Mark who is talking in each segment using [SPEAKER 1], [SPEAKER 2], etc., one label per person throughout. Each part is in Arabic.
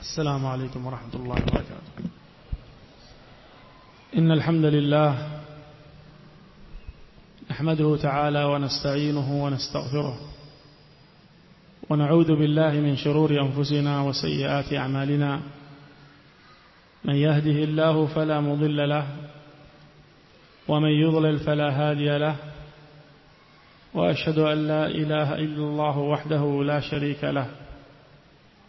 [SPEAKER 1] السلام عليكم ورحمة الله وبركاته. إن الحمد لله نحمده تعالى ونستعينه ونستغفره ونعوذ بالله من شرور أنفسنا وسيئات أعمالنا. من يهده الله فلا مضل له ومن يضلل فلا هادي له. وأشهد أن لا إله إلا الله وحده لا شريك له.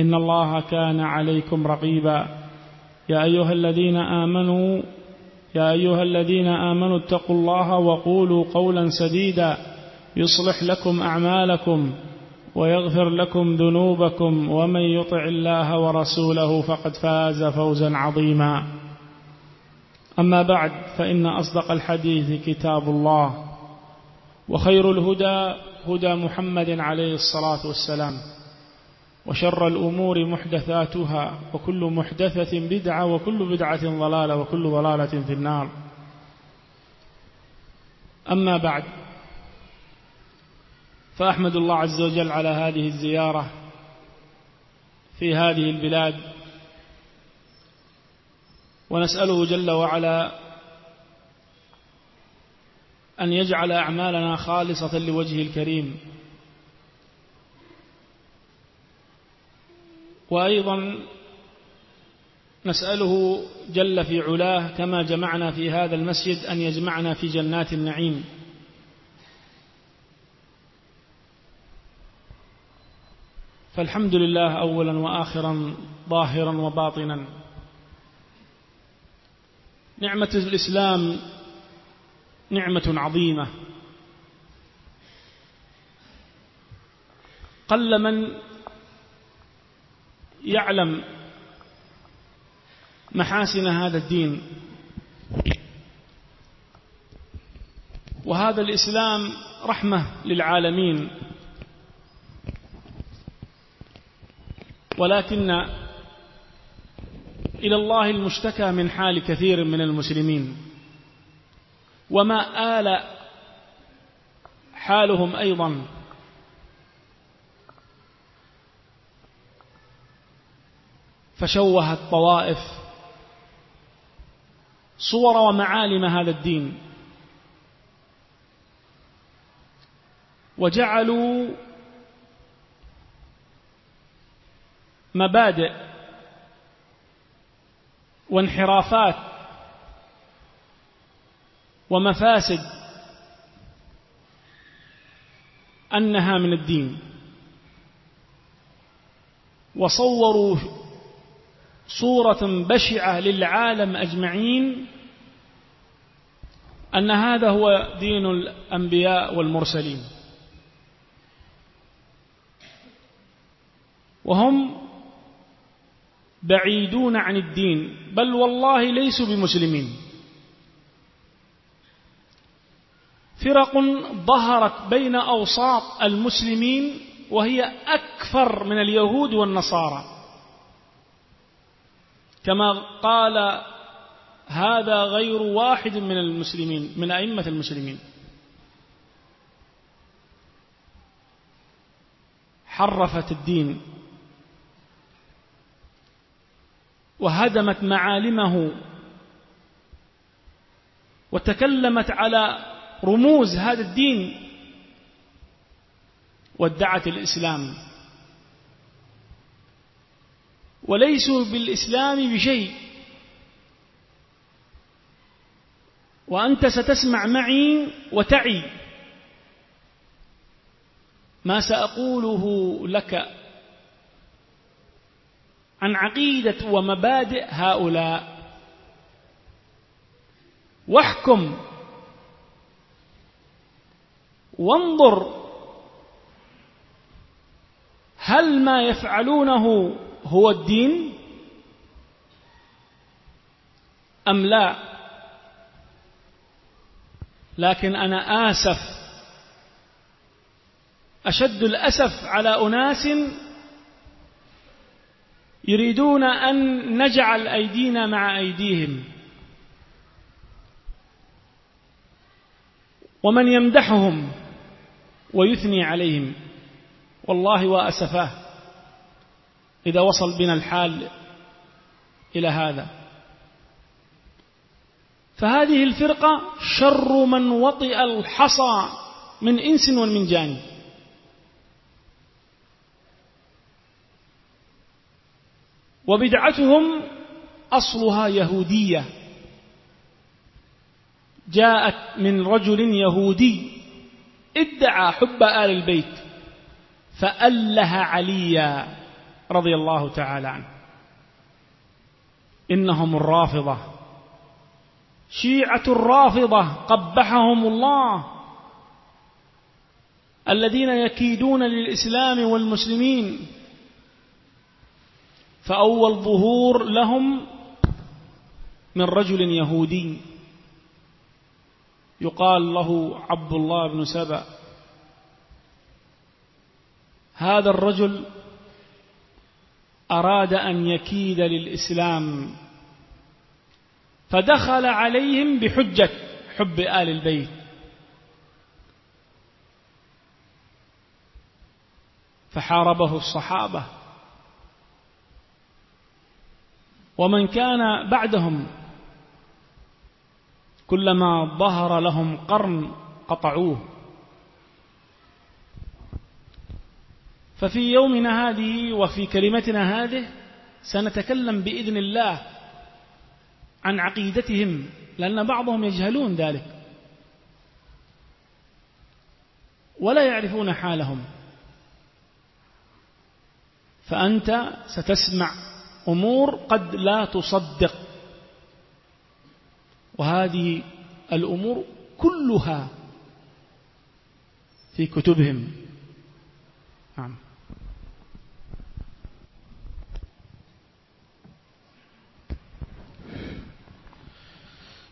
[SPEAKER 1] إن الله كان عليكم رقيبا. يا أيها الذين آمنوا يا أيها الذين آمنوا اتقوا الله وقولوا قولا سديدا. يصلح لكم أعمالكم ويغفر لكم ذنوبكم. ومن يطع الله ورسوله فقد فاز فوزا عظيما. أما بعد فإن أصدق الحديث كتاب الله وخير الهدى هدى محمد عليه الصلاة والسلام. وشر الأمور محدثاتها وكل محدثة بدعة وكل بدعة ضلالة وكل ضلالة في النار. أما بعد فأحمد الله عز وجل على هذه الزيارة في هذه البلاد. ونسأله جل وعلا أن يجعل أعمالنا خالصة لوجهه الكريم. وأيضا نسأله جل في علاه كما جمعنا في هذا المسجد أن يجمعنا في جنات النعيم. فالحمد لله أولا وآخرا ظاهرا وباطنا. نعمة الإسلام نعمة عظيمة. قل من يعلم محاسن هذا الدين. وهذا الإسلام رحمة للعالمين. ولكن إلى الله المشتكى من حال كثير من المسلمين. وما آل حالهم أيضا. فشوهت طوائف صور ومعالم هذا الدين. وجعلوا مبادئ وانحرافات ومفاسد أنها من الدين. وصوروا صورة بشعة للعالم أجمعين أن هذا هو دين الأنبياء والمرسلين. وهم بعيدون عن الدين بل والله ليسوا بمسلمين. فرق ظهرت بين أوساط المسلمين وهي أكثر من اليهود والنصارى. كما قال هذا غير واحد من المسلمين من أئمة المسلمين. حرفت الدين. وهدمت معالمه. وتكلمت على رموز هذا الدين. وادعت الإسلام. وليسوا بالإسلام بشيء. وأنت ستسمع معي وتعي. ما سأقوله لك عن عقيدة ومبادئ هؤلاء. واحكم. وانظر. هل ما يفعلونه هو الدين أم لا؟ لكن أنا آسف. أشد الأسف على أناس يريدون أن نجعل أيدينا مع أيديهم. ومن يمدحهم ويثني عليهم. والله وأسفاه. إذا وصل بنا الحال إلى هذا. فهذه الفرقة شر من وطئ الحصى من إنس ومن جان. وبدعتهم أصلها يهودية. جاءت من رجل يهودي ادعى حب آل البيت فأله عليا. رضي الله تعالى عنه. إنهم الرافضة. شيعة الرافضة قبحهم الله. الذين يكيدون للإسلام والمسلمين. فأول ظهور لهم من رجل يهودي. يقال له عبد الله بن سبأ. هذا الرجل أراد أن يكيد للإسلام فدخل عليهم بحجة حب آل البيت. فحاربه الصحابة. ومن كان بعدهم كلما ظهر لهم قرن قطعوه. ففي يومنا هذه وفي كلمتنا هذه سنتكلم بإذن الله عن عقيدتهم لأن بعضهم يجهلون ذلك. ولا يعرفون حالهم. فأنت ستسمع أمور قد لا تصدق. وهذه الأمور كلها في كتبهم. نعم.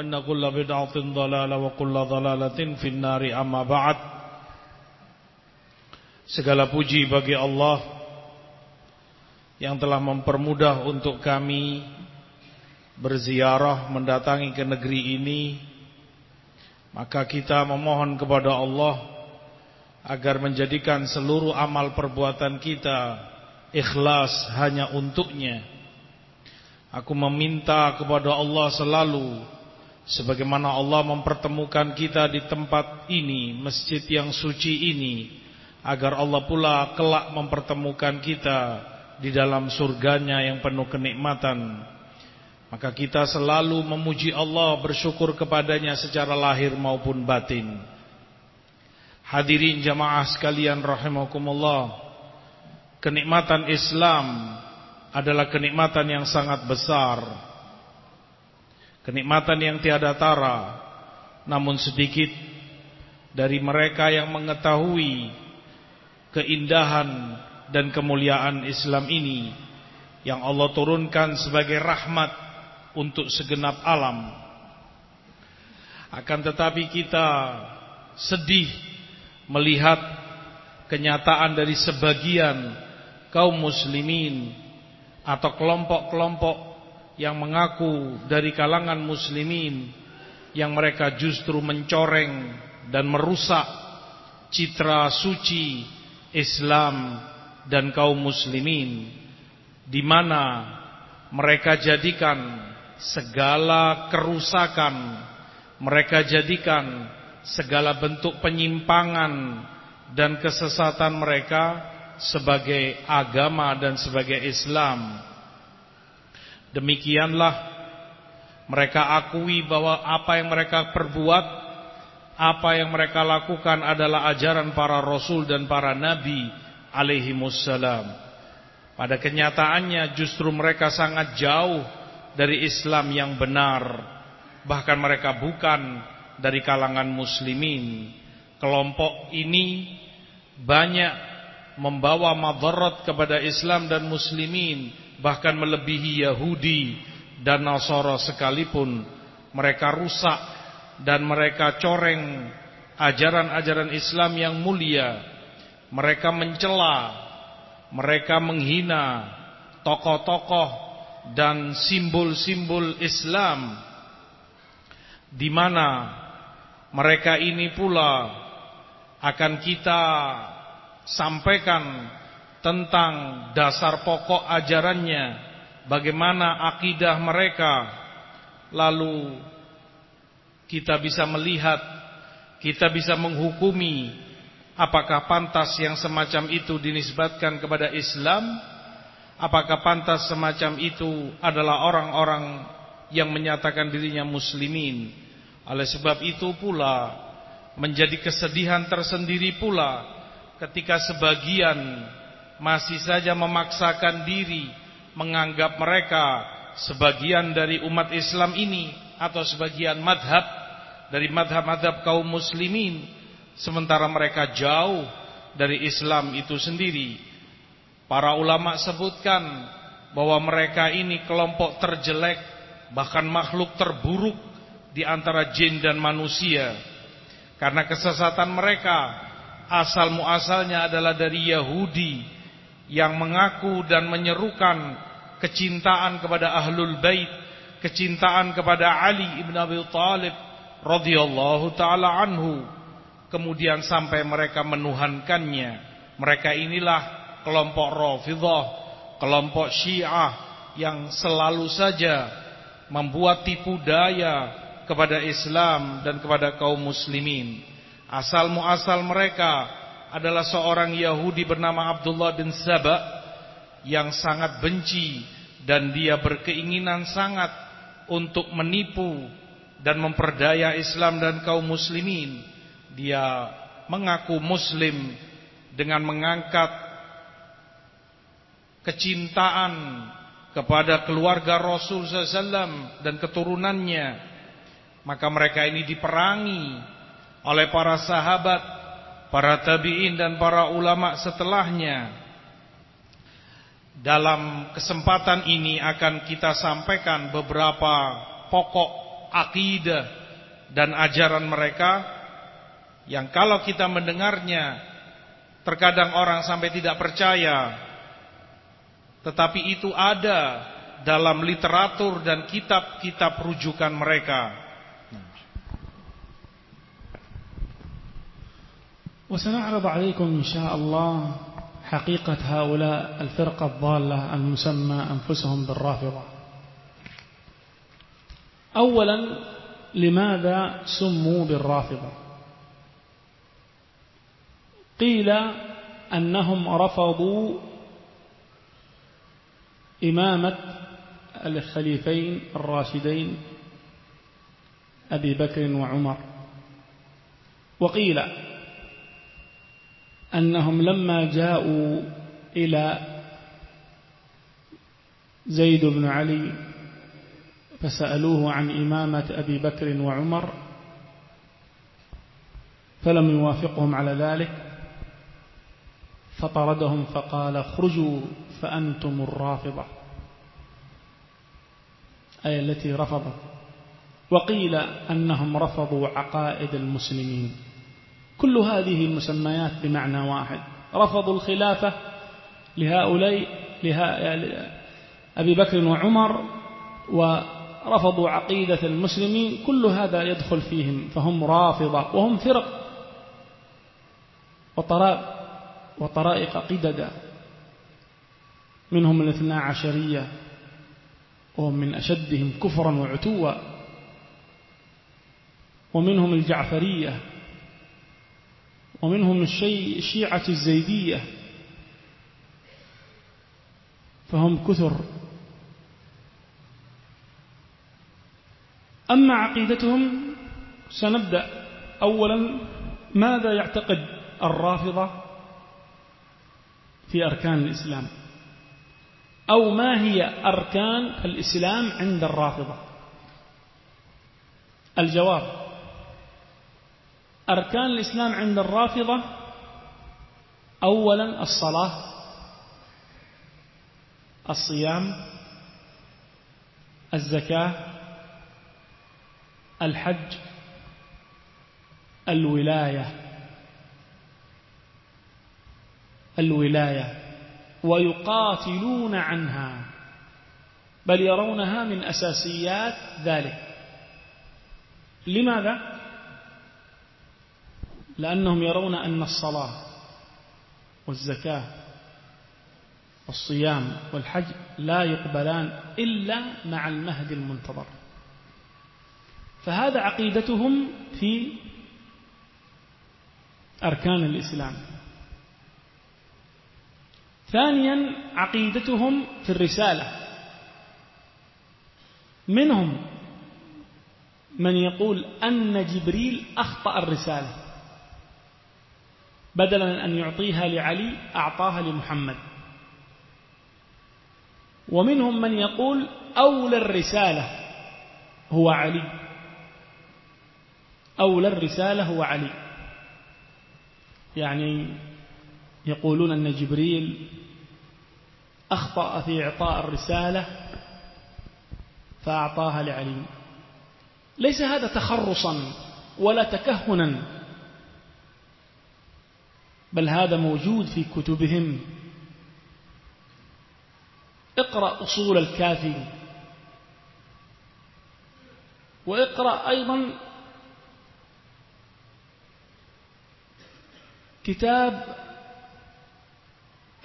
[SPEAKER 2] inna kulla bid'atin dhalalah wa kulla dhalalatin finnari. Amma ba'd. Segala puji bagi Allah yang telah mempermudah untuk kami berziarah mendatangi ke negeri ini. Maka kita memohon kepada Allah agar menjadikan seluruh amal perbuatan kita ikhlas hanya untuknya. Aku meminta kepada Allah selalu Sebagaimana Allah mempertemukan kita di tempat ini, masjid yang suci ini, agar Allah pula kelak mempertemukan kita di dalam surganya yang penuh kenikmatan. Maka kita selalu memuji Allah, bersyukur kepadanya secara lahir maupun batin. Hadirin jamaah sekalian rahimakumullah. Kenikmatan Islam adalah kenikmatan yang sangat besar Kenikmatan yang tiada tara Namun sedikit Dari mereka yang mengetahui Keindahan dan kemuliaan Islam ini yang Allah turunkan sebagai rahmat untuk segenap alam. Akan tetapi kita sedih melihat kenyataan dari sebagian kaum muslimin atau kelompok-kelompok yang mengaku dari kalangan muslimin yang mereka justru mencoreng dan merusak citra suci Islam dan kaum muslimin di mana mereka jadikan segala kerusakan mereka jadikan segala bentuk penyimpangan dan kesesatan mereka sebagai agama dan sebagai Islam. Demikianlah mereka akui bahwa apa yang mereka perbuat, apa yang mereka lakukan adalah ajaran para rasul dan para nabi alaihi wassalam. Pada kenyataannya justru mereka sangat jauh dari Islam yang benar. Bahkan mereka bukan dari kalangan muslimin. Kelompok ini banyak membawa madarat kepada Islam dan muslimin bahkan melebihi Yahudi dan Nasara sekalipun mereka rusak dan mereka coreng ajaran-ajaran Islam yang mulia. Mereka mencela mereka menghina tokoh-tokoh dan simbol-simbol Islam di mana mereka ini pula akan kita sampaikan tentang dasar pokok ajarannya, bagaimana akidah mereka, lalu kita bisa melihat, kita bisa menghukumi apakah pantas yang semacam itu dinisbatkan kepada Islam, apakah pantas semacam itu adalah orang-orang yang menyatakan dirinya muslimin. Oleh sebab itu pula menjadi kesedihan tersendiri pula ketika sebagian masih saja memaksakan diri menganggap mereka sebagian dari umat Islam ini atau sebagian madhab dari madhab-madhab kaum muslimin sementara mereka jauh dari Islam itu sendiri. Para ulama sebutkan bahwa mereka ini kelompok terjelek bahkan makhluk terburuk di antara jin dan manusia. Karena kesesatan mereka asal muasalnya adalah dari Yahudi yang mengaku dan menyerukan kecintaan kepada ahlul bait, kecintaan kepada Ali ibn Abi Thalib radhiyallahu taala anhu. Kemudian sampai mereka menuhankannya. Mereka inilah kelompok Rafidhah, kelompok Syiah yang selalu saja membuat tipu daya kepada Islam dan kepada kaum muslimin. Asal muasal mereka adalah seorang Yahudi bernama Abdullah bin Saba yang sangat benci dan dia berkeinginan sangat untuk menipu dan memperdaya Islam dan kaum muslimin. Dia mengaku muslim dengan mengangkat kecintaan kepada keluarga Rasul SAW dan keturunannya. Maka mereka ini diperangi oleh para sahabat, para tabi'in dan para ulama setelahnya. Dalam kesempatan ini akan kita sampaikan beberapa pokok akidah dan ajaran mereka yang kalau kita mendengarnya terkadang orang sampai tidak percaya tetapi itu ada dalam literatur dan kitab-kitab rujukan mereka
[SPEAKER 1] وسنعرض عليكم إن شاء الله حقيقة هؤلاء الفرقة الضالة المسمى أنفسهم بالرافضة. أولا لماذا سموا بالرافضة؟ قيل أنهم رفضوا إمامة الخليفين الراشدين أبي بكر وعمر. وقيل أنهم لما جاءوا إلى زيد بن علي فسألوه عن إمامة أبي بكر وعمر فلم يوافقهم على ذلك فطردهم فقال اخرجوا فأنتم الرافضة أي التي رفضت وقيل أنهم رفضوا عقائد المسلمين. كل هذه المسميات بمعنى واحد. رفضوا الخلافة لهؤلاء أبي بكر وعمر ورفضوا عقيدة المسلمين. كل هذا يدخل فيهم فهم رافضة وهم فرق. وطرائق, وطرائق قددا منهم الاثنى عشرية وهم من أشدهم كفرا وعتوا. ومنهم الجعفرية ومنهم الشيعة الزيدية. فهم كثر. أما عقيدتهم سنبدأ أولا ماذا يعتقد الرافضة في أركان الإسلام؟ أو ما هي أركان الإسلام عند الرافضة؟ الجواب أركان الإسلام عند الرافضة أولا الصلاة الصيام الزكاة الحج الولاية الولاية ويقاتلون عنها بل يرونها من أساسيات ذلك لماذا؟ لأنهم يرون أن الصلاة والزكاة والصيام والحج لا يقبلان إلا مع المهد المنتظر. فهذا عقيدتهم في أركان الإسلام. ثانيا عقيدتهم في الرسالة. منهم من يقول أن جبريل أخطأ الرسالة. بدلا من أن يعطيها لعلي أعطاها لمحمد. ومنهم من يقول أولى الرسالة هو علي. أولى الرسالة هو علي. يعني يقولون أن جبريل أخطأ في إعطاء الرسالة فأعطاها لعلي. ليس هذا تخرصا ولا تكهنا. بل هذا موجود في كتبهم. اقرأ أصول الكافي وإقرأ أيضا كتاب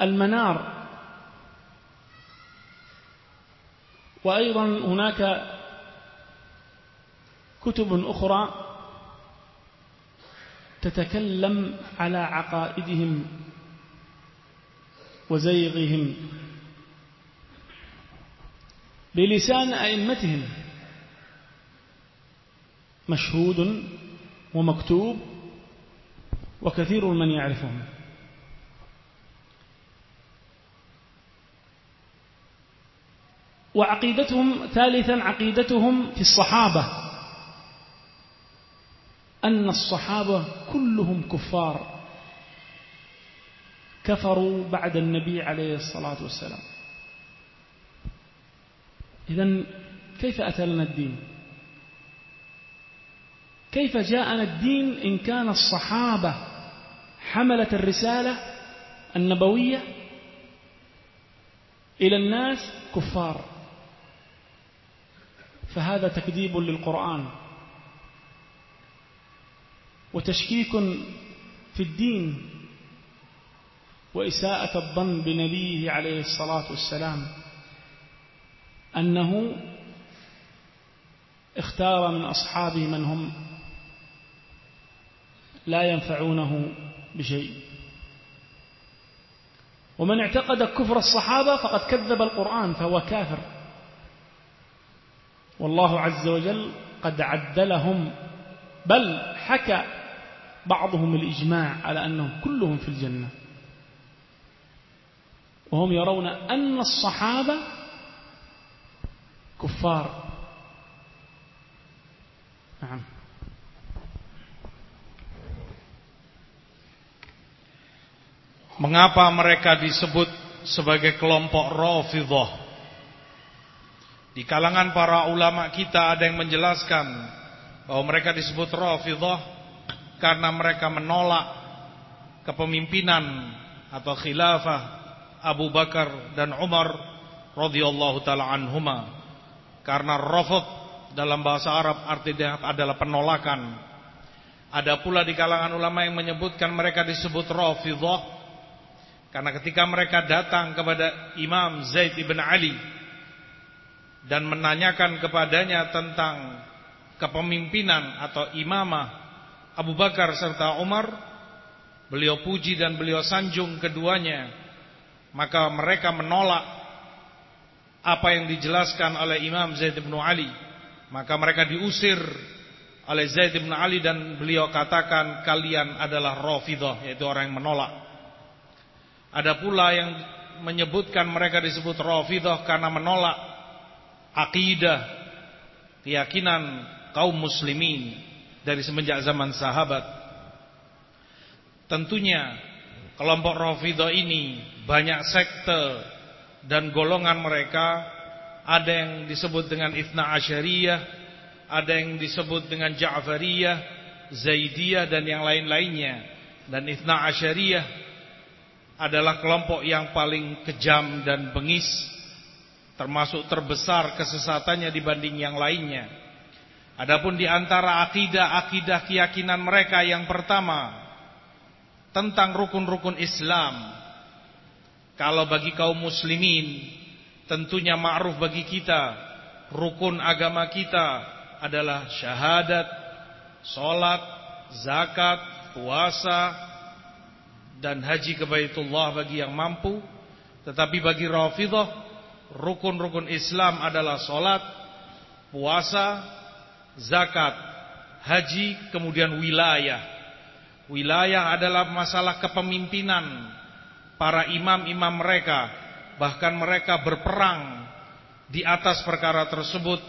[SPEAKER 1] المنار. وأيضا هناك كتب أخرى تتكلم على عقائدهم وزيغهم بلسان أئمتهم مشهود ومكتوب وكثير من يعرفهم. وعقيدتهم ثالثا عقيدتهم في الصحابة. أن الصحابة كلهم كفار كفروا بعد النبي عليه الصلاة والسلام. إذا كيف أتى لنا الدين؟ كيف جاءنا الدين إن كان الصحابة حملة الرسالة النبوية إلى الناس كفار؟ فهذا تكذيب للقرآن. وتشكيك في الدين وإساءة الظن بنبيه عليه الصلاة والسلام أنه اختار من أصحابه من هم لا ينفعونه بشيء. ومن اعتقد كفر الصحابة فقد كذب القرآن فهو كافر. والله عز وجل قد عدلهم بل حكى بعضهم الإجماع على أنهم كلهم في الجنة وهم يرون أن الصحابة كفار نعم
[SPEAKER 2] Mengapa mereka disebut sebagai kelompok Rafidhah? Di kalangan para ulama kita ada yang menjelaskan bahwa mereka disebut Rafidhah karena mereka menolak kepemimpinan atau khilafah Abu Bakar dan Umar radhiyallahu taala anhuma. Karena rafid dalam bahasa Arab artinya adalah penolakan. Ada pula di kalangan ulama yang menyebutkan mereka disebut Rafidhah karena ketika mereka datang kepada Imam Zaid ibn Ali dan menanyakan kepadanya tentang kepemimpinan atau imamah Abu Bakar serta Umar, beliau puji dan beliau sanjung keduanya, maka mereka menolak apa yang dijelaskan oleh Imam Zaid ibn Ali. Maka mereka diusir oleh Zaid ibn Ali dan beliau katakan kalian adalah Rafidah, yaitu orang yang menolak. Ada pula yang menyebutkan mereka disebut Rafidah karena menolak akidah keyakinan kaum muslimin dari semenjak zaman sahabat. Tentunya kelompok Rafidah ini banyak sekte dan golongan mereka ada yang disebut dengan Ithna Asyariyah, ada yang disebut dengan Ja'fariyah, Zaidiyah dan yang lain-lainnya. Dan Ithna Asyariyah adalah kelompok yang paling kejam dan bengis termasuk terbesar kesesatannya dibanding yang lainnya. Adapun di antara akidah-akidah keyakinan mereka yang pertama tentang rukun-rukun Islam. Kalau bagi kaum muslimin tentunya ma'ruf bagi kita rukun agama kita adalah syahadat, salat, zakat, puasa, dan haji ke Baitullah bagi yang mampu. Tetapi bagi Rafidah, rukun-rukun Islam adalah solat, puasa, zakat, haji, kemudian wilayah. Wilayah adalah masalah kepemimpinan para imam-imam mereka. Bahkan mereka berperang di atas perkara tersebut.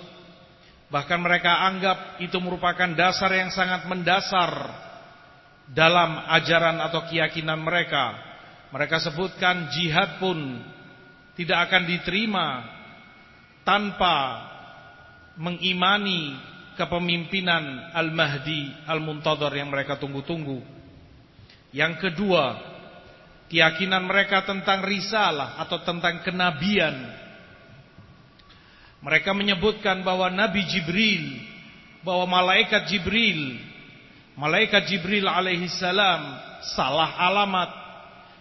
[SPEAKER 2] Bahkan mereka anggap itu merupakan dasar yang sangat mendasar dalam ajaran atau keyakinan mereka. Mereka sebutkan jihad pun tidak akan diterima tanpa mengimani kepemimpinan Al-Mahdi Al-Muntadhar yang mereka tunggu-tunggu. Yang kedua, keyakinan mereka tentang risalah atau tentang kenabian. Mereka menyebutkan bahwa Nabi Jibril, bahwa malaikat Jibril Malaikat Jibril alaihi salam salah alamat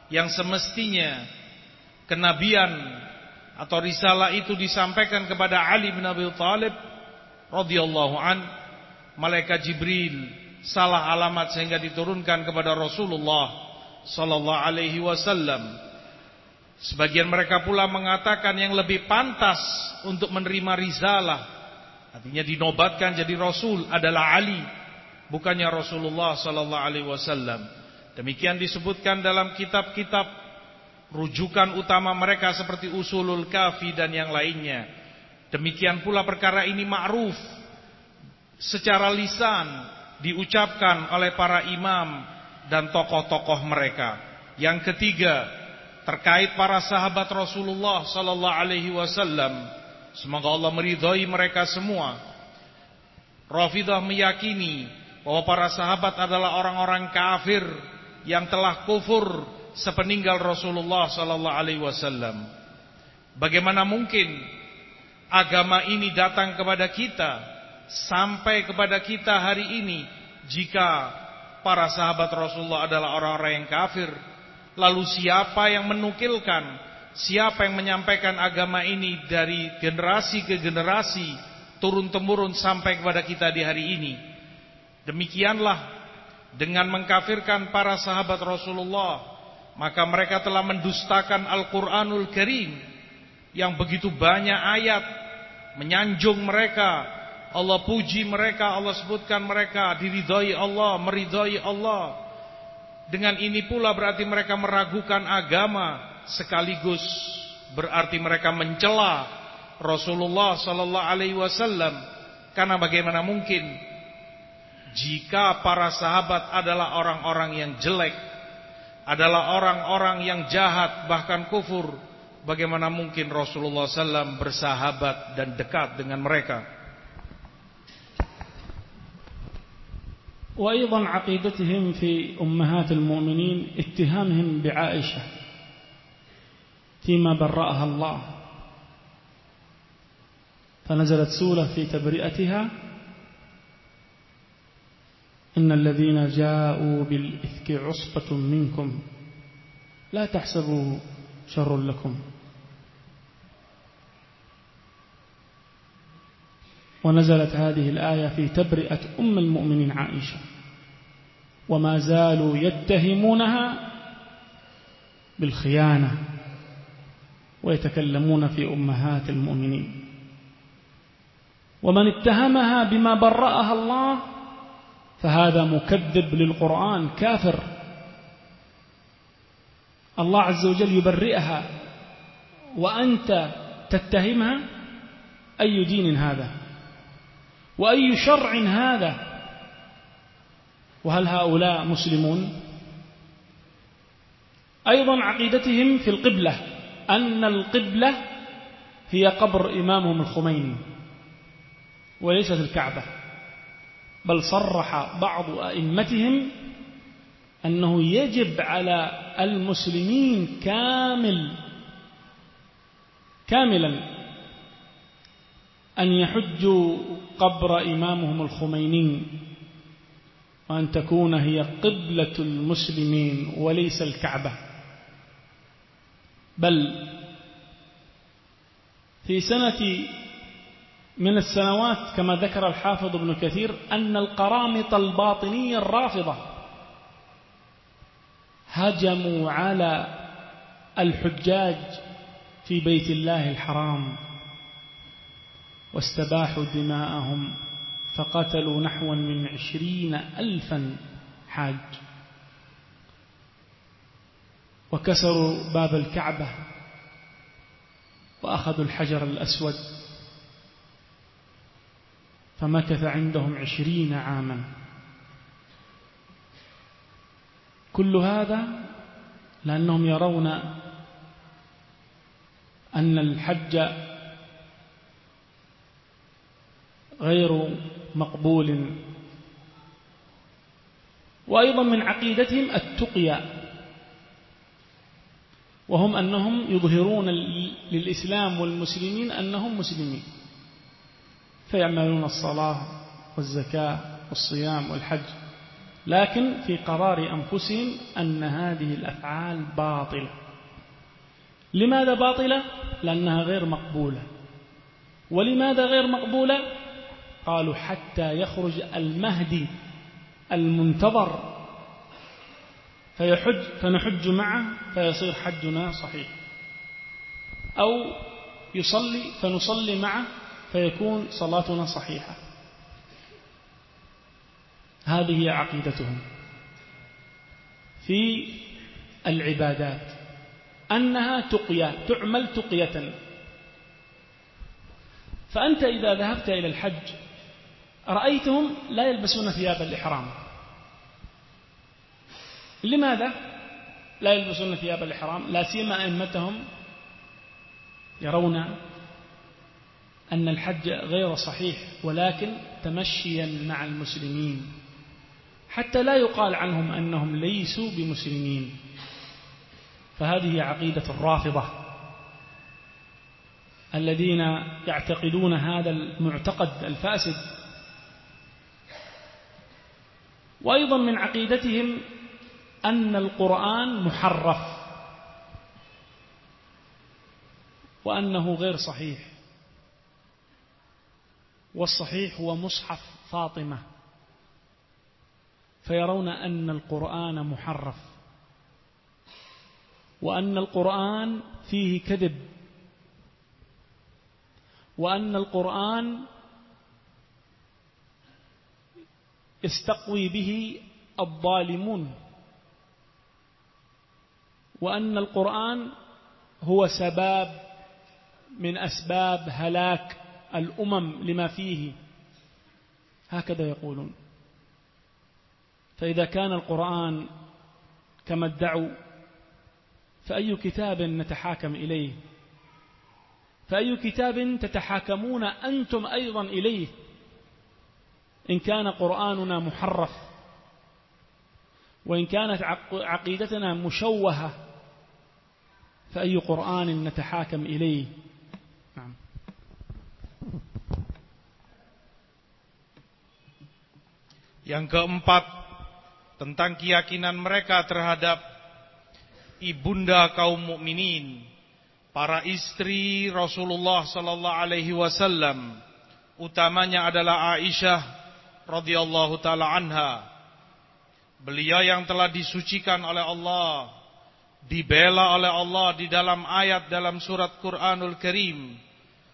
[SPEAKER 2] yang semestinya kenabian atau risalah itu disampaikan kepada Ali bin Abi Thalib radhiyallahu an malaikat Jibril salah alamat sehingga diturunkan kepada Rasulullah sallallahu alaihi wasallam Sebagian mereka pula mengatakan yang lebih pantas untuk menerima risalah artinya dinobatkan jadi rasul adalah Ali bukannya Rasulullah sallallahu alaihi wasallam. Demikian disebutkan dalam kitab-kitab rujukan utama mereka seperti Usulul Kafi dan yang lainnya. Demikian pula perkara ini ma'ruf secara lisan diucapkan oleh para imam dan tokoh-tokoh mereka. Yang ketiga, terkait para sahabat Rasulullah sallallahu alaihi wasallam, semoga Allah meridhai mereka semua. Rafidah meyakini bahwa para sahabat adalah orang-orang kafir yang telah kufur sepeninggal Rasulullah sallallahu alaihi wasallam. Bagaimana mungkin agama ini datang kepada kita sampai kepada kita hari ini jika para sahabat Rasulullah adalah orang-orang yang kafir? Lalu siapa yang menukilkan? Siapa yang menyampaikan agama ini dari generasi ke generasi turun temurun sampai kepada kita di hari ini? Demikianlah dengan mengkafirkan para sahabat Rasulullah, maka mereka telah mendustakan Al-Qur'anul Karim yang begitu banyak ayat menyanjung mereka, Allah puji mereka, Allah sebutkan mereka diridhai Allah, meridhai Allah. Dengan ini pula berarti mereka meragukan agama sekaligus berarti mereka mencela Rasulullah sallallahu alaihi wasallam karena bagaimana mungkin jika para sahabat adalah orang-orang yang jelek, adalah orang-orang yang jahat bahkan kufur. Bagaimana mungkin Rasulullah SAW bersahabat dan dekat dengan mereka?
[SPEAKER 1] وأيضا عقيدتهم في أمهات المؤمنين اتهامهم بعائشة فيما برأها الله فنزلت سورة في تبرئتها. إن الذين جاءوا بالإفك عصبة منكم. لا تحسبوا شر لكم. ونزلت هذه الآية في تبرئة أم المؤمنين عائشة. وما زالوا يتهمونها بالخيانة ويتكلمون في أمهات المؤمنين. ومن اتهمها بما برأها الله فهذا مكذب للقرآن كافر. الله عز وجل يبرئها. وأنت تتهمها؟ أي دين هذا؟ وأي شرع هذا؟ وهل هؤلاء مسلمون؟ أيضا عقيدتهم في القبلة أن القبلة هي قبر إمامهم الخميني وليست الكعبة بل صرح بعض أئمتهم أنه يجب على المسلمين كامل كاملا أن يحجوا قبر إمامهم الخميني وأن تكون هي قبلة المسلمين وليس الكعبة. بل في سنة من السنوات كما ذكر الحافظ ابن كثير أن القرامطة الباطنية الرافضة. هجموا على الحجاج في بيت الله الحرام واستباحوا دماءهم فقتلوا نحوا من عشرين ألفا حاج. وكسروا باب الكعبة وأخذوا الحجر الأسود. فمكث عندهم عشرين عاما. كل هذا لأنهم يرون أن الحج غير مقبول. وأيضا من عقيدتهم التقيا وهم أنهم يظهرون للإسلام والمسلمين أنهم مسلمين فيعملون الصلاة والزكاة والصيام والحج. لكن في قرار أنفسهم أن هذه الأفعال باطلة. لماذا باطلة؟ لأنها غير مقبولة. ولماذا غير مقبولة؟ قالوا حتى يخرج المهدي المنتظر. فيحج فنحج معه فيصير حجنا صحيح. أو يصلي فنصلي معه فيكون صلاتنا صحيحة. هذه هي عقيدتهم. في العبادات أنها تقيا تعمل تقية. فأنت إذا ذهبت إلى الحج رأيتهم لا يلبسون ثياب الإحرام. لماذا لا يلبسون ثياب الإحرام؟ لا سيما أئمتهم يرون أن الحج غير صحيح ولكن تمشيا مع المسلمين. حتى لا يقال عنهم أنهم ليسوا بمسلمين. فهذه عقيدة الرافضة الذين يعتقدون هذا المعتقد الفاسد. وأيضا من عقيدتهم أن القرآن محرف وأنه غير صحيح. والصحيح هو مصحف فاطمة. فيرون أن القرآن محرف وأن القرآن فيه كذب وأن القرآن يستقوي به الظالمون وأن القرآن هو سباب من أسباب هلاك الأمم لما فيه. هكذا يقولون. فإذا كان القرآن كما ادعوا فأي كتاب نتحاكم إليه؟ فأي كتاب تتحاكمون أنتم أيضا إليه؟ إن كان قرآننا محرف وإن كانت عقيدتنا مشوهة فأي قرآن نتحاكم إليه؟ نعم.
[SPEAKER 2] Yang keempat tentang keyakinan mereka terhadap ibunda kaum mukminin, para istri Rasulullah sallallahu alaihi wasallam, utamanya adalah Aisyah radhiyallahu taala anha. Beliau yang telah disucikan oleh Allah, dibela oleh Allah di dalam ayat dalam surat Quranul Karim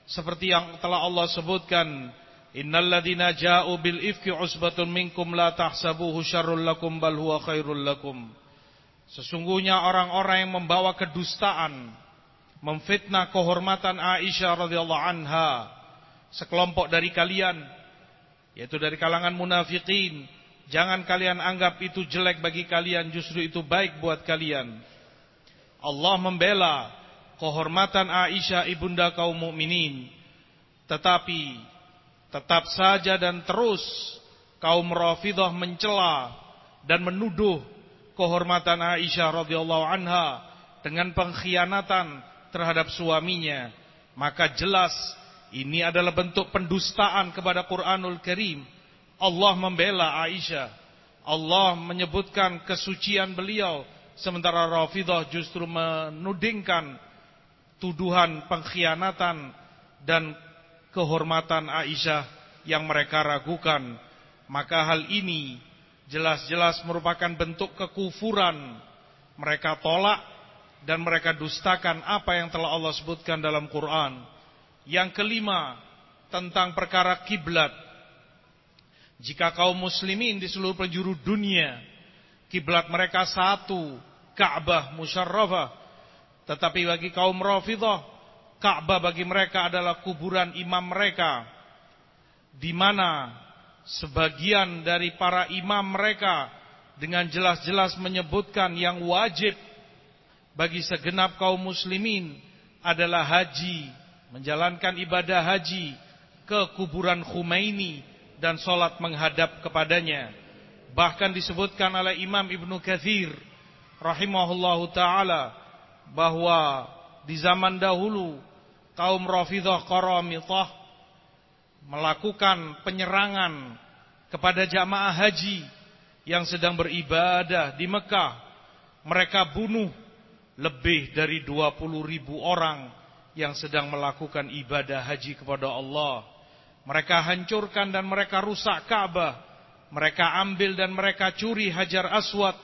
[SPEAKER 2] seperti yang telah Allah sebutkan Innal ladzina ja'u bil ifki usbatun minkum la tahsabuhu syarrul lakum bal huwa khairul lakum. Sesungguhnya orang-orang yang membawa kedustaan, memfitnah kehormatan Aisyah radhiyallahu anha, sekelompok dari kalian yaitu dari kalangan munafikin, jangan kalian anggap itu jelek bagi kalian, justru itu baik buat kalian. Allah membela kehormatan Aisyah ibunda kaum mukminin, tetapi Tetap saja dan terus kaum Rafidah mencela dan menuduh kehormatan Aisyah radhiyallahu anha dengan pengkhianatan terhadap suaminya. Maka jelas ini adalah bentuk pendustaan kepada Quranul Karim. Allah membela Aisyah. Allah menyebutkan kesucian beliau sementara Rafidah justru menudingkan tuduhan pengkhianatan dan kehormatan Aisyah yang mereka ragukan. Maka hal ini jelas-jelas merupakan bentuk kekufuran. Mereka tolak dan mereka dustakan apa yang telah Allah sebutkan dalam Quran. Yang kelima, tentang perkara kiblat. Jika kaum muslimin di seluruh penjuru dunia, kiblat mereka satu, Ka'bah musyarrafah. Tetapi bagi kaum Rafidah, Ka'bah bagi mereka adalah kuburan imam mereka di mana sebagian dari para imam mereka dengan jelas-jelas menyebutkan yang wajib bagi segenap kaum muslimin adalah haji, menjalankan ibadah haji ke kuburan Khumaini dan solat menghadap kepadanya. Bahkan disebutkan oleh Imam Ibnu Kathir rahimahullahu taala bahwa di zaman dahulu kaum Rafidah Qaramitah melakukan penyerangan kepada jamaah haji yang sedang beribadah di Mekah. Mereka bunuh lebih dari 20 ribu orang yang sedang melakukan ibadah haji kepada Allah. Mereka hancurkan dan mereka rusak Ka'bah. Mereka ambil dan mereka curi Hajar Aswad.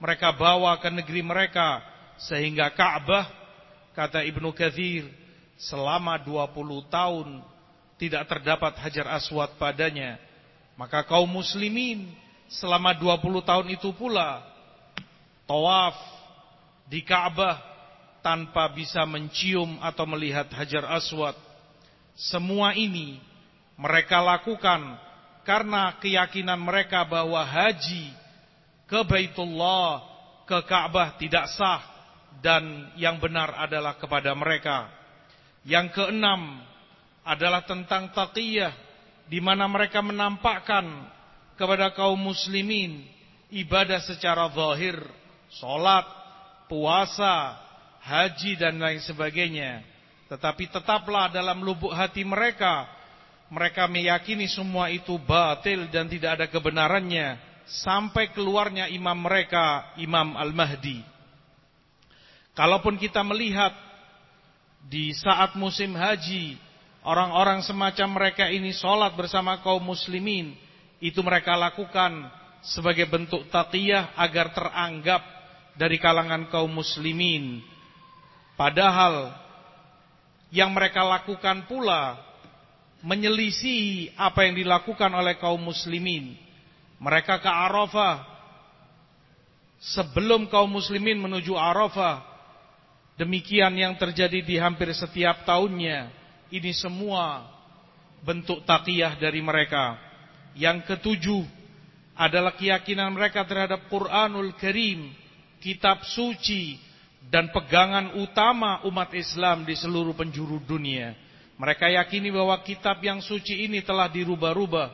[SPEAKER 2] Mereka bawa ke negeri mereka. Sehingga Ka'bah, kata Ibnu Kathir, selama 20 tahun tidak terdapat hajar aswad padanya, maka kaum muslimin selama 20 tahun itu pula tawaf di Ka'bah tanpa bisa mencium atau melihat hajar aswad. Semua ini mereka lakukan karena keyakinan mereka bahwa haji ke Baitullah, ke Ka'bah tidak sah dan yang benar adalah kepada mereka. Yang keenam adalah tentang taqiyah di mana mereka menampakkan kepada kaum muslimin ibadah secara zahir, salat, puasa, haji dan lain sebagainya. Tetapi tetaplah dalam lubuk hati mereka mereka meyakini semua itu batil dan tidak ada kebenarannya sampai keluarnya imam mereka, Imam Al-Mahdi. Kalaupun kita melihat di saat musim haji, orang-orang semacam mereka ini sholat bersama kaum muslimin, itu mereka lakukan sebagai bentuk taqiyah agar teranggap dari kalangan kaum muslimin. Padahal yang mereka lakukan pula menyelisih apa yang dilakukan oleh kaum muslimin. Mereka ke Arafah sebelum kaum muslimin menuju Arafah Demikian yang terjadi di hampir setiap tahunnya. Ini semua bentuk taqiyah dari mereka. Yang ketujuh adalah keyakinan mereka terhadap Quranul Karim. kitab suci dan pegangan utama umat Islam di seluruh penjuru dunia. Mereka yakini bahwa kitab yang suci ini telah dirubah-rubah,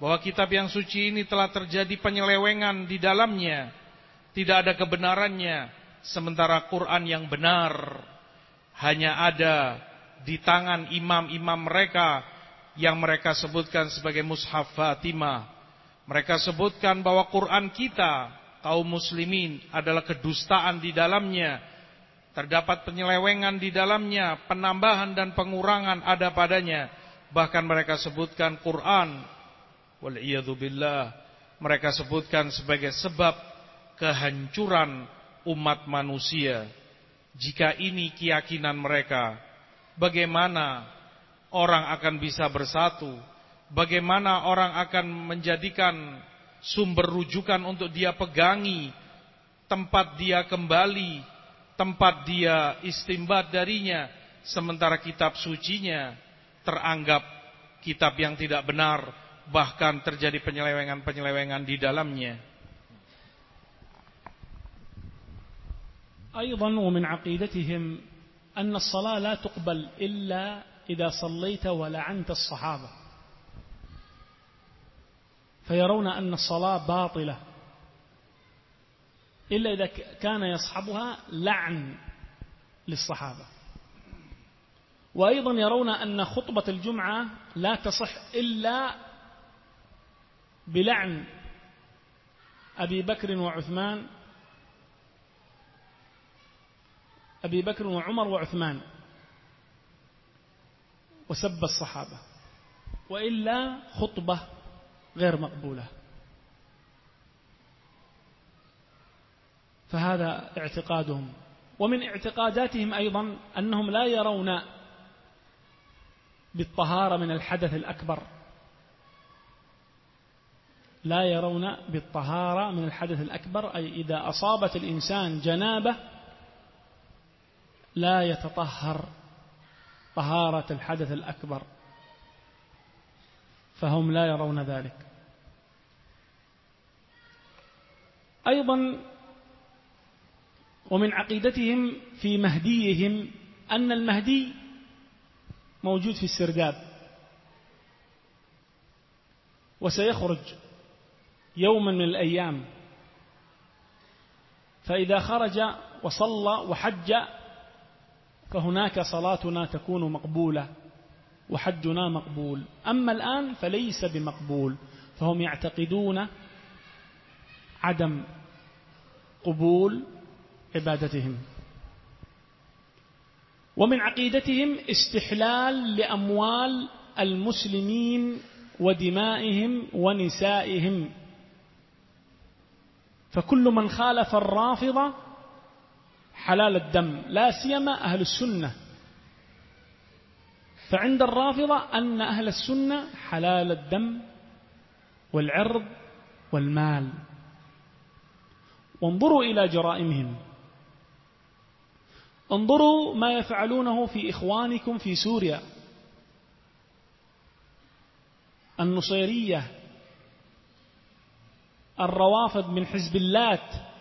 [SPEAKER 2] bahwa kitab yang suci ini telah terjadi penyelewengan di dalamnya, tidak ada kebenarannya, sementara Quran yang benar hanya ada di tangan imam-imam mereka yang mereka sebutkan sebagai mushaf Fatimah. Mereka sebutkan bahwa Quran kita kaum muslimin adalah kedustaan di dalamnya. Terdapat penyelewengan di dalamnya, penambahan dan pengurangan ada padanya. Bahkan mereka sebutkan Quran wal billah mereka sebutkan sebagai sebab kehancuran umat manusia. Jika ini keyakinan mereka, bagaimana orang akan bisa bersatu? Bagaimana orang akan menjadikan sumber rujukan untuk dia pegangi, tempat dia kembali, tempat dia istimbat darinya, sementara kitab sucinya teranggap kitab yang tidak benar, bahkan terjadi penyelewengan-penyelewengan di dalamnya.
[SPEAKER 1] أيضا ومن عقيدتهم أن الصلاة لا تقبل إلا إذا صليت ولعنت الصحابة. فيرون أن الصلاة باطلة. إلا إذا كان يصحبها لعن للصحابة. وأيضا يرون أن خطبة الجمعة لا تصح إلا بلعن أبي بكر وعثمان أبي بكر وعمر وعثمان وسب الصحابة وإلا خطبة غير مقبولة. فهذا اعتقادهم. ومن اعتقاداتهم أيضا أنهم لا يرون بالطهارة من الحدث الأكبر. لا يرون بالطهارة من الحدث الأكبر أي إذا أصابت الإنسان جنابة لا يتطهر طهارة الحدث الأكبر فهم لا يرون ذلك. أيضا ومن عقيدتهم في مهديهم أن المهدي موجود في السرداب وسيخرج يوما من الأيام. فإذا خرج وصلى وحج فهناك صلاتنا تكون مقبولة وحجنا مقبول. أما الآن فليس بمقبول فهم يعتقدون عدم قبول عبادتهم. ومن عقيدتهم استحلال لأموال المسلمين ودمائهم ونسائهم. فكل من خالف الرافضة حلال الدم لا سيما أهل السنة. فعند الرافضة أن أهل السنة حلال الدم والعرض والمال. وانظروا إلى جرائمهم. انظروا ما يفعلونه في إخوانكم في سوريا. النصيرية الروافض من حزب اللات.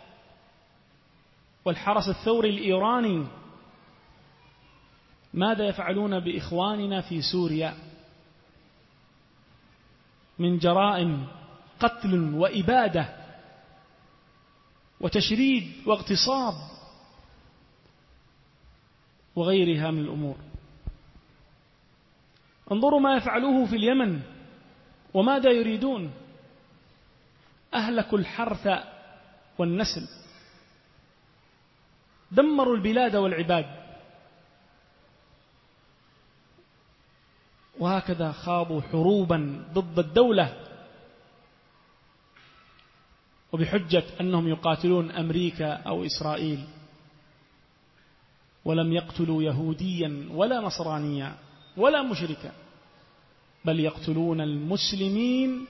[SPEAKER 1] والحرس الثوري الإيراني. ماذا يفعلون بإخواننا في سوريا؟ من جرائم قتل وإبادة وتشريد واغتصاب وغيرها من الأمور. انظروا ما يفعلوه في اليمن وماذا يريدون. أهلكوا الحرث والنسل. دمروا البلاد والعباد. وهكذا خاضوا حروبا ضد الدولة. وبحجة أنهم يقاتلون أمريكا أو إسرائيل. ولم يقتلوا يهوديا ولا نصرانيا ولا مشركا. بل يقتلون المسلمين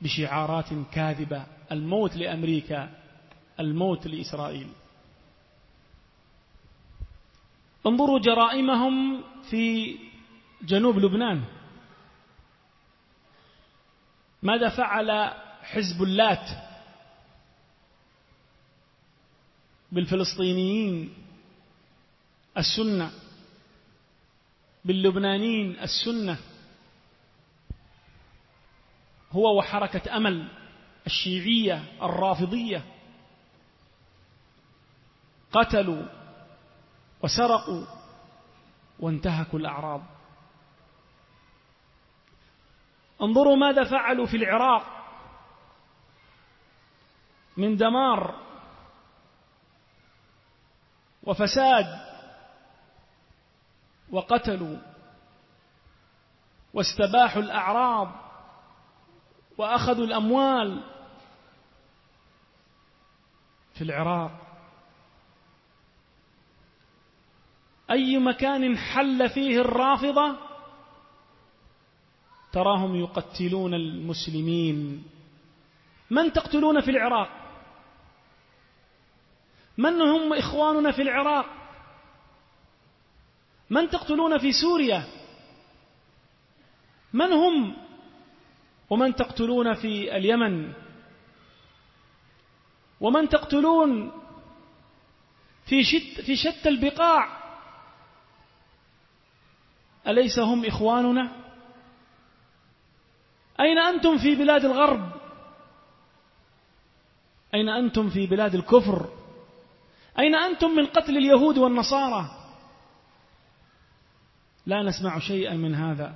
[SPEAKER 1] بشعارات كاذبة. الموت لأمريكا الموت لإسرائيل. انظروا جرائمهم في جنوب لبنان. ماذا فعل حزب اللات بالفلسطينيين السنة باللبنانيين السنة؟ هو وحركة أمل الشيعية الرافضية قتلوا وسرقوا وانتهكوا الأعراض انظروا ماذا فعلوا في العراق من دمار وفساد وقتلوا واستباحوا الأعراض وأخذوا الأموال في العراق. أي مكان حل فيه الرافضة تراهم يقتلون المسلمين. من تقتلون في العراق؟ من هم إخواننا في العراق؟ من تقتلون في سوريا؟ من هم؟ ومن تقتلون في اليمن؟ ومن تقتلون في في شتى البقاع؟ أليس هم إخواننا؟ أين أنتم في بلاد الغرب؟ أين أنتم في بلاد الكفر؟ أين أنتم من قتل اليهود والنصارى؟ لا نسمع شيئا من هذا.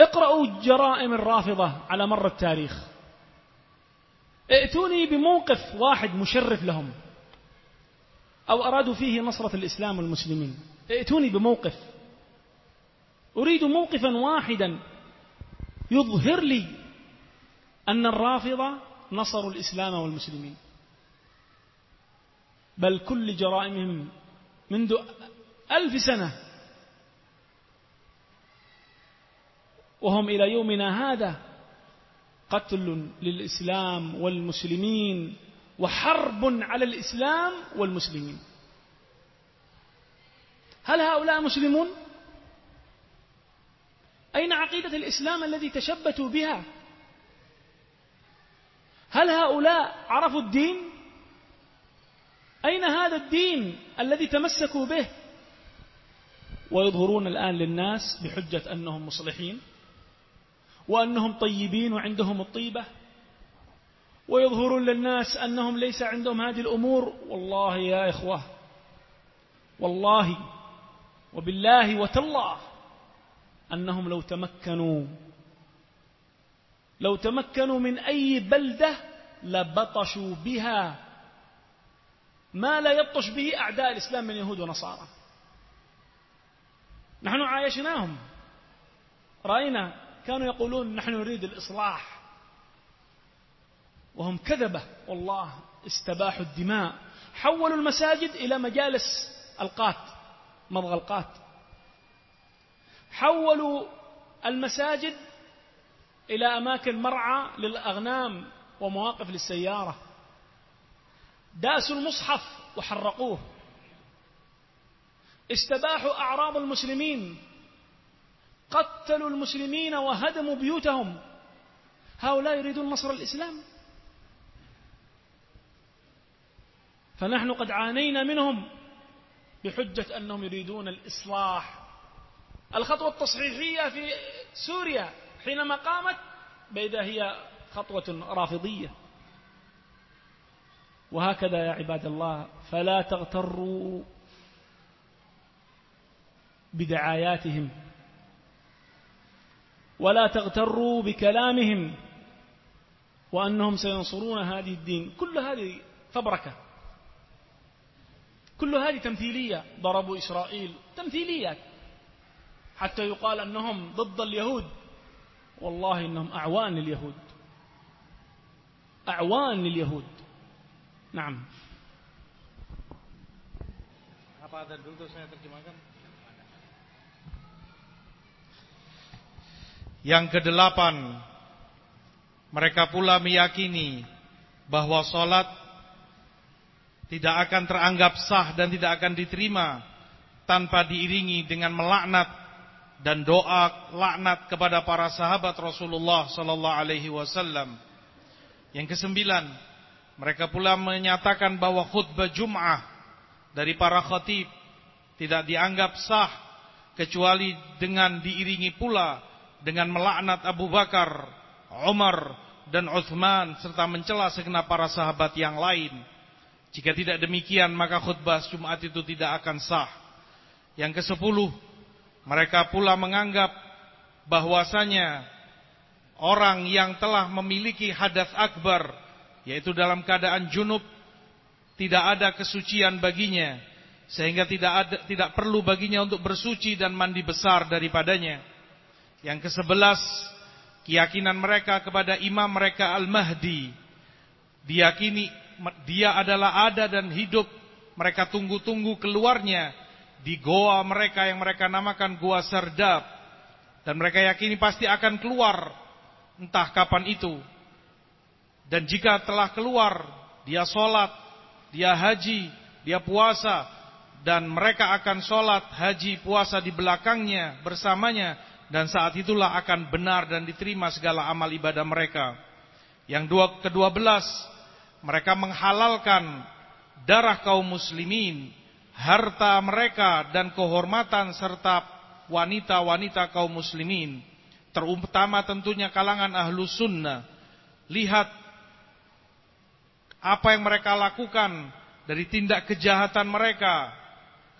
[SPEAKER 1] اقرأوا جرائم الرافضة على مر التاريخ. ائتوني بموقف واحد مشرف لهم أو أرادوا فيه نصرة الإسلام والمسلمين ائتوني بموقف. أريد موقفا واحدا يظهر لي أن الرافضة نصروا الإسلام والمسلمين. بل كل جرائمهم منذ ألف سنة وهم إلى يومنا هذا قتل للإسلام والمسلمين وحرب على الإسلام والمسلمين. هل هؤلاء مسلمون؟ أين عقيدة الإسلام الذي تشبتوا بها؟ هل هؤلاء عرفوا الدين؟ أين هذا الدين الذي تمسكوا به؟ ويظهرون الآن للناس بحجة أنهم مصلحين وأنهم طيبين وعندهم الطيبة ويظهرون للناس أنهم ليس عندهم هذه الأمور والله يا إخوة والله وبالله وتالله أنهم لو تمكنوا لو تمكنوا من أي بلدة لبطشوا بها ما لا يبطش به أعداء الإسلام من يهود ونصارى. نحن عايشناهم. رأينا كانوا يقولون نحن نريد الإصلاح. وهم كذبة. والله استباحوا الدماء. حولوا المساجد إلى مجالس القات مضغ القات. حولوا المساجد إلى أماكن مرعى للأغنام ومواقف للسيارة. داسوا المصحف وحرقوه. استباحوا أعراض المسلمين. قتلوا المسلمين وهدموا بيوتهم. هؤلاء يريدون نصر الإسلام. فنحن قد عانينا منهم. بحجة أنهم يريدون الإصلاح. الخطوة التصحيحية في سوريا حينما قامت بيدا هي خطوة رافضية. وهكذا يا عباد الله فلا تغتروا بدعاياتهم ولا تغتروا بكلامهم وأنهم سينصرون هذه الدين. كل هذه فبركة. كل هذه تمثيلية ضربوا إسرائيل تمثيليات حتى يقال أنهم ضد اليهود والله إنهم أعوان لليهود أعوان لليهود نعم
[SPEAKER 2] Apa ada dulu saya terjemahkan? Yang kedelapan, mereka pula meyakini bahwa solat tidak akan teranggap sah dan tidak akan diterima tanpa diiringi dengan melaknat dan doa laknat kepada para sahabat Rasulullah sallallahu alaihi wasallam. Yang kesembilan, Mereka pula menyatakan bahwa khutbah Jum'ah dari para khatib tidak dianggap sah kecuali dengan diiringi pula dengan melaknat Abu Bakar, Umar dan Uthman serta mencela segenap para sahabat yang lain. Jika tidak demikian maka khutbah Jumat itu tidak akan sah. Yang kesepuluh, mereka pula menganggap bahwasanya orang yang telah memiliki hadas akbar yaitu dalam keadaan junub tidak ada kesucian baginya sehingga tidak ada tidak perlu baginya untuk bersuci dan mandi besar daripadanya. Yang kesebelas keyakinan mereka kepada imam mereka Al-Mahdi diyakini dia adalah ada dan hidup. Mereka tunggu-tunggu keluarnya di goa mereka yang mereka namakan goa Sardab dan mereka yakini pasti akan keluar entah kapan itu. Dan jika telah keluar, dia sholat, dia haji, dia puasa, dan mereka akan sholat, haji, puasa di belakangnya, bersamanya, dan saat itulah akan benar dan diterima segala amal ibadah mereka. Yang dua, kedua belas, mereka menghalalkan darah kaum muslimin, harta mereka dan kehormatan serta wanita-wanita kaum muslimin. Terutama tentunya kalangan ahlu sunnah. Lihat apa yang mereka lakukan dari tindak kejahatan mereka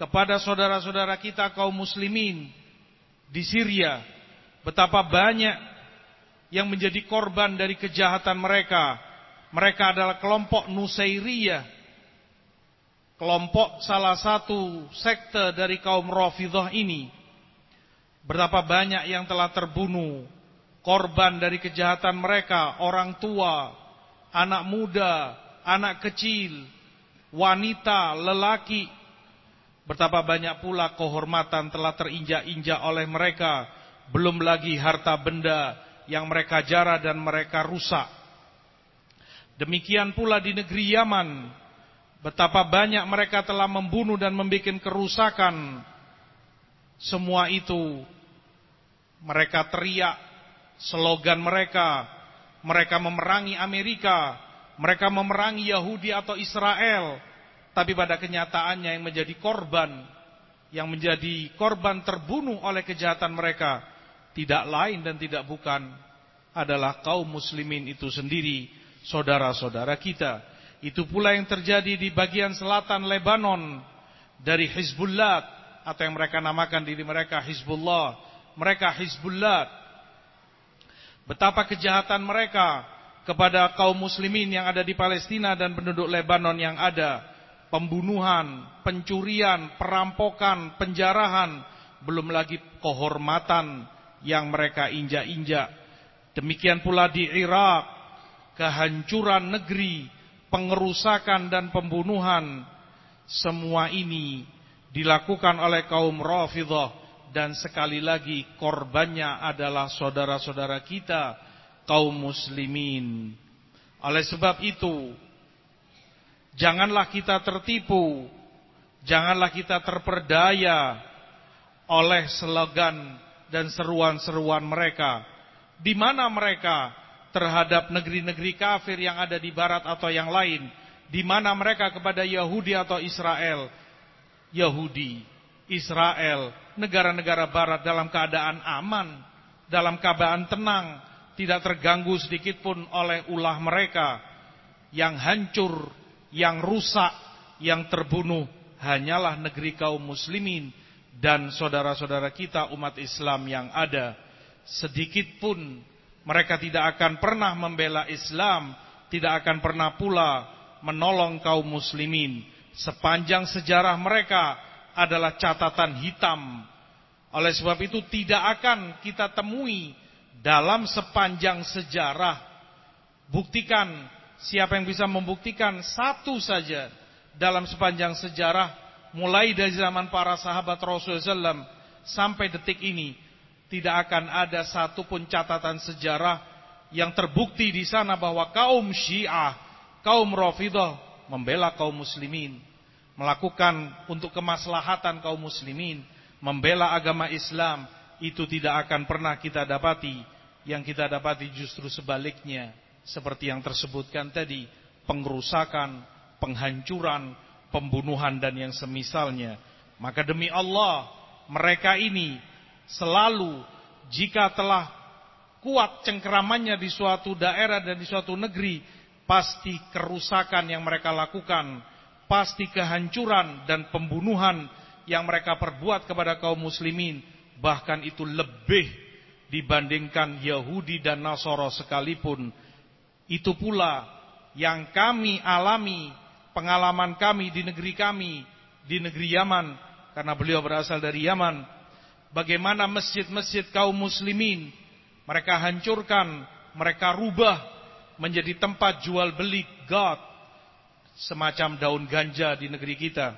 [SPEAKER 2] kepada saudara-saudara kita kaum muslimin di Syria. Betapa banyak yang menjadi korban dari kejahatan mereka. Mereka adalah kelompok Nusairiyah. Kelompok salah satu sekte dari kaum Rafidah ini. Betapa banyak yang telah terbunuh. Korban dari kejahatan mereka, orang tua, anak muda, anak kecil, wanita, lelaki. Betapa banyak pula kehormatan telah terinjak-injak oleh mereka. Belum lagi harta benda yang mereka jara dan mereka rusak. Demikian pula di negeri Yaman. Betapa banyak mereka telah membunuh dan membuat kerusakan. Semua itu mereka teriak slogan mereka. Mereka memerangi Amerika mereka memerangi Yahudi atau Israel, tapi pada kenyataannya yang menjadi korban, yang menjadi korban terbunuh oleh kejahatan mereka, tidak lain dan tidak bukan adalah kaum muslimin itu sendiri, saudara-saudara kita. Itu pula yang terjadi di bagian selatan Lebanon dari Hizbullah atau yang mereka namakan diri mereka Hizbullah, mereka Hizbullah. Betapa kejahatan mereka kepada kaum muslimin yang ada di Palestina dan penduduk Lebanon yang ada. Pembunuhan, pencurian, perampokan, penjarahan, belum lagi kehormatan yang mereka injak-injak. Demikian pula di Irak, kehancuran negeri, pengerusakan dan pembunuhan. Semua ini dilakukan oleh kaum Rafidah dan sekali lagi korbannya adalah saudara-saudara kita kaum muslimin. Oleh sebab itu, janganlah kita tertipu, janganlah kita terperdaya oleh slogan dan seruan-seruan mereka. Di mana mereka terhadap negeri-negeri kafir yang ada di barat atau yang lain? Di mana mereka kepada Yahudi atau Israel? Yahudi, Israel, negara-negara barat dalam keadaan aman, dalam keadaan tenang, tidak terganggu sedikit pun oleh ulah mereka yang hancur, yang rusak, yang terbunuh hanyalah negeri kaum muslimin dan saudara-saudara kita umat Islam yang ada. Sedikit pun mereka tidak akan pernah membela Islam, tidak akan pernah pula menolong kaum muslimin. Sepanjang sejarah mereka adalah catatan hitam. Oleh sebab itu tidak akan kita temui dalam sepanjang sejarah. Buktikan, siapa yang bisa membuktikan satu saja dalam sepanjang sejarah, mulai dari zaman para sahabat Rasulullah SAW sampai detik ini, tidak akan ada satu pun catatan sejarah yang terbukti di sana bahwa kaum Syiah, kaum Rafidah membela kaum muslimin, melakukan untuk kemaslahatan kaum muslimin, membela agama Islam, itu tidak akan pernah kita dapati. Yang kita dapati justru sebaliknya. Seperti yang tersebutkan tadi. pengerusakan, penghancuran, pembunuhan dan yang semisalnya. Maka demi Allah, mereka ini selalu jika telah kuat cengkeramannya di suatu daerah dan di suatu negeri, pasti kerusakan yang mereka lakukan, pasti kehancuran dan pembunuhan yang mereka perbuat kepada kaum muslimin, bahkan itu lebih dibandingkan Yahudi dan Nasoro sekalipun. Itu pula yang kami alami, pengalaman kami di negeri kami, di negeri Yaman, karena beliau berasal dari Yaman. Bagaimana masjid-masjid kaum muslimin mereka hancurkan, mereka rubah menjadi tempat jual beli God, semacam daun ganja di negeri kita.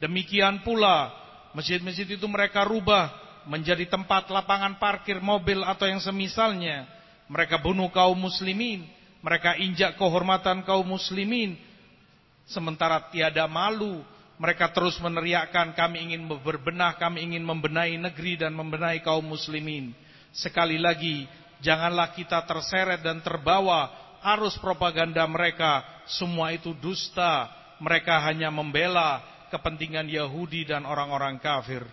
[SPEAKER 2] Demikian pula masjid-masjid itu mereka rubah menjadi tempat lapangan parkir mobil atau yang semisalnya. Mereka bunuh kaum muslimin, mereka injak kehormatan kaum muslimin. Sementara tiada malu, mereka terus meneriakkan kami ingin berbenah, kami ingin membenahi negeri dan membenahi kaum muslimin. Sekali lagi, janganlah kita terseret dan terbawa arus propaganda mereka. Semua itu dusta. Mereka hanya membela kepentingan Yahudi dan orang-orang kafir.